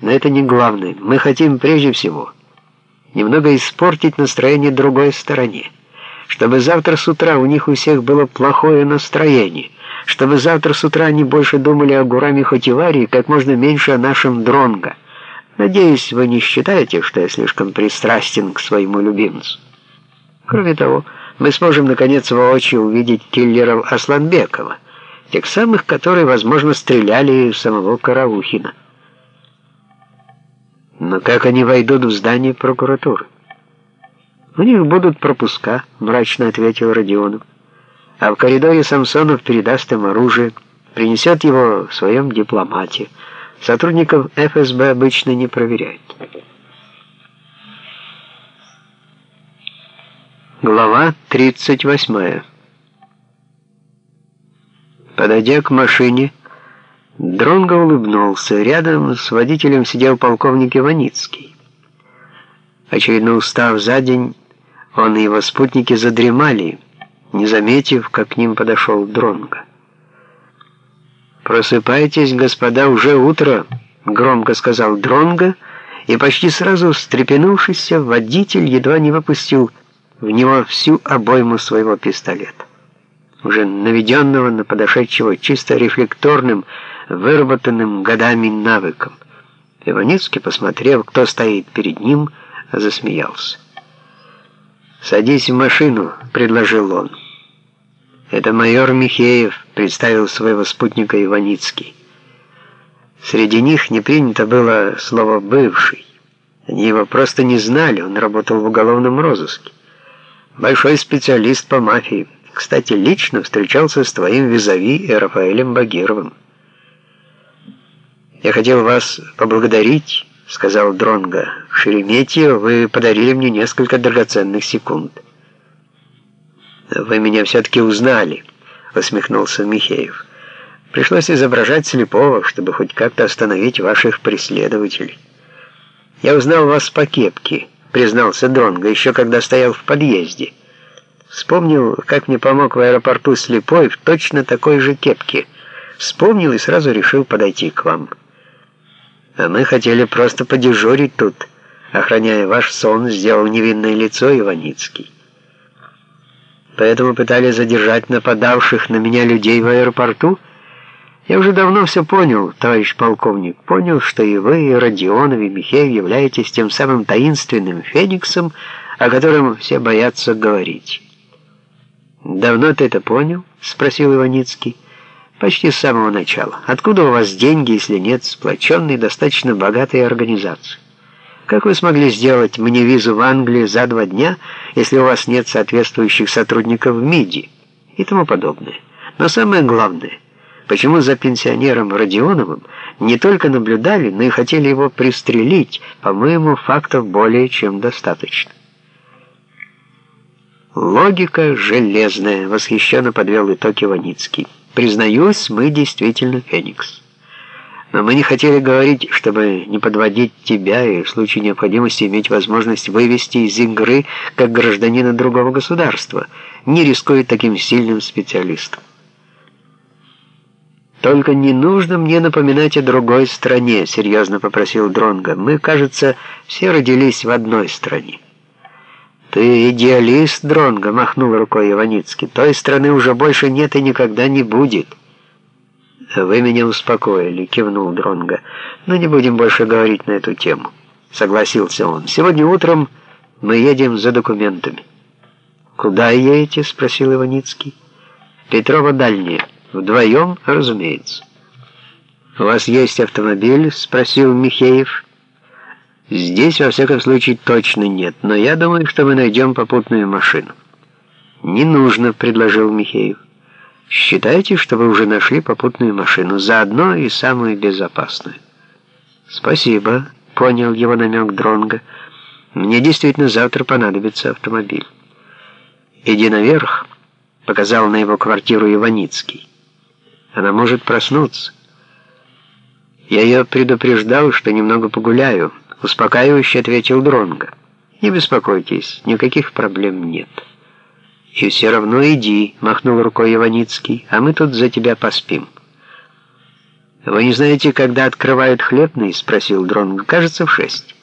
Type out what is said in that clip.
Но это не главное. Мы хотим прежде всего немного испортить настроение другой стороне. Чтобы завтра с утра у них у всех было плохое настроение. Чтобы завтра с утра они больше думали о Гураме Хотивари как можно меньше о нашем Дронго. Надеюсь, вы не считаете, что я слишком пристрастен к своему любимцу. Кроме того, мы сможем наконец воочию увидеть киллеров Асланбекова, тех самых, которые, возможно, стреляли в самого Караухина. Но как они войдут в здание прокуратуры? У них будут пропуска, мрачно ответил Родионов. А в коридоре Самсонов передаст им оружие, принесет его в своем дипломате. Сотрудников ФСБ обычно не проверяют. Глава 38 Подойдя к машине, Дронго улыбнулся. Рядом с водителем сидел полковник Иваницкий. Очевидно, устав за день, он и его спутники задремали, не заметив, как к ним подошел Дронго. «Просыпайтесь, господа, уже утро», — громко сказал Дронго, и почти сразу встрепенувшийся водитель едва не выпустил в него всю обойму своего пистолета, уже наведенного на подошедшего чисто рефлекторным, выработанным годами навыком. Иваницкий, посмотрев, кто стоит перед ним, засмеялся. «Садись в машину», — предложил он. «Это майор Михеев», — представил своего спутника Иваницкий. Среди них не принято было слово «бывший». Они его просто не знали, он работал в уголовном розыске. Большой специалист по мафии. Кстати, лично встречался с твоим визави Рафаэлем Багировым. «Я хотел вас поблагодарить», — сказал Дронга. «В Шереметьево вы подарили мне несколько драгоценных секунд». «Вы меня все-таки узнали», — усмехнулся Михеев. «Пришлось изображать слепого, чтобы хоть как-то остановить ваших преследователей. Я узнал вас по кепке» признался Дронго, еще когда стоял в подъезде. Вспомнил, как мне помог в аэропорту слепой в точно такой же кепке. Вспомнил и сразу решил подойти к вам. А мы хотели просто подежурить тут, охраняя ваш сон, сделал невинное лицо Иваницкий. Поэтому пытались задержать нападавших на меня людей в аэропорту, я уже давно все понял, товарищ полковник. Понял, что и вы, и Родионов, и Михеев являетесь тем самым таинственным фениксом, о котором все боятся говорить. «Давно ты это понял?» — спросил Иваницкий. «Почти с самого начала. Откуда у вас деньги, если нет сплоченной, достаточно богатой организации? Как вы смогли сделать мне визу в Англию за два дня, если у вас нет соответствующих сотрудников в МИДи?» и тому подобное. Но самое главное — Почему за пенсионером Родионовым не только наблюдали, но и хотели его пристрелить? По-моему, фактов более чем достаточно. Логика железная, восхищенно подвел итог Иваницкий. Признаюсь, мы действительно Феникс. Но мы не хотели говорить, чтобы не подводить тебя и в случае необходимости иметь возможность вывести из игры как гражданина другого государства, не рискуя таким сильным специалистом. «Только не нужно мне напоминать о другой стране», — серьезно попросил Дронга. «Мы, кажется, все родились в одной стране». «Ты идеалист, Дронга», — махнул рукой Иваницкий. «Той страны уже больше нет и никогда не будет». «Вы меня успокоили», — кивнул Дронга. «Но не будем больше говорить на эту тему», — согласился он. «Сегодня утром мы едем за документами». «Куда едете?» — спросил Иваницкий. «Петрова дальняя». Вдвоем, разумеется. «У вас есть автомобиль?» — спросил Михеев. «Здесь, во всяком случае, точно нет, но я думаю, что мы найдем попутную машину». «Не нужно», — предложил Михеев. «Считайте, что вы уже нашли попутную машину, заодно и самую безопасную». «Спасибо», — понял его намек Дронга. «Мне действительно завтра понадобится автомобиль». «Иди наверх», — показал на его квартиру Иваницкий. Она может проснуться. Я ее предупреждал, что немного погуляю, успокаивающе ответил Дронго. Не беспокойтесь, никаких проблем нет. И все равно иди, махнул рукой Иваницкий, а мы тут за тебя поспим. «Вы не знаете, когда открывают хлебный?» — спросил Дронго. «Кажется, в шесть».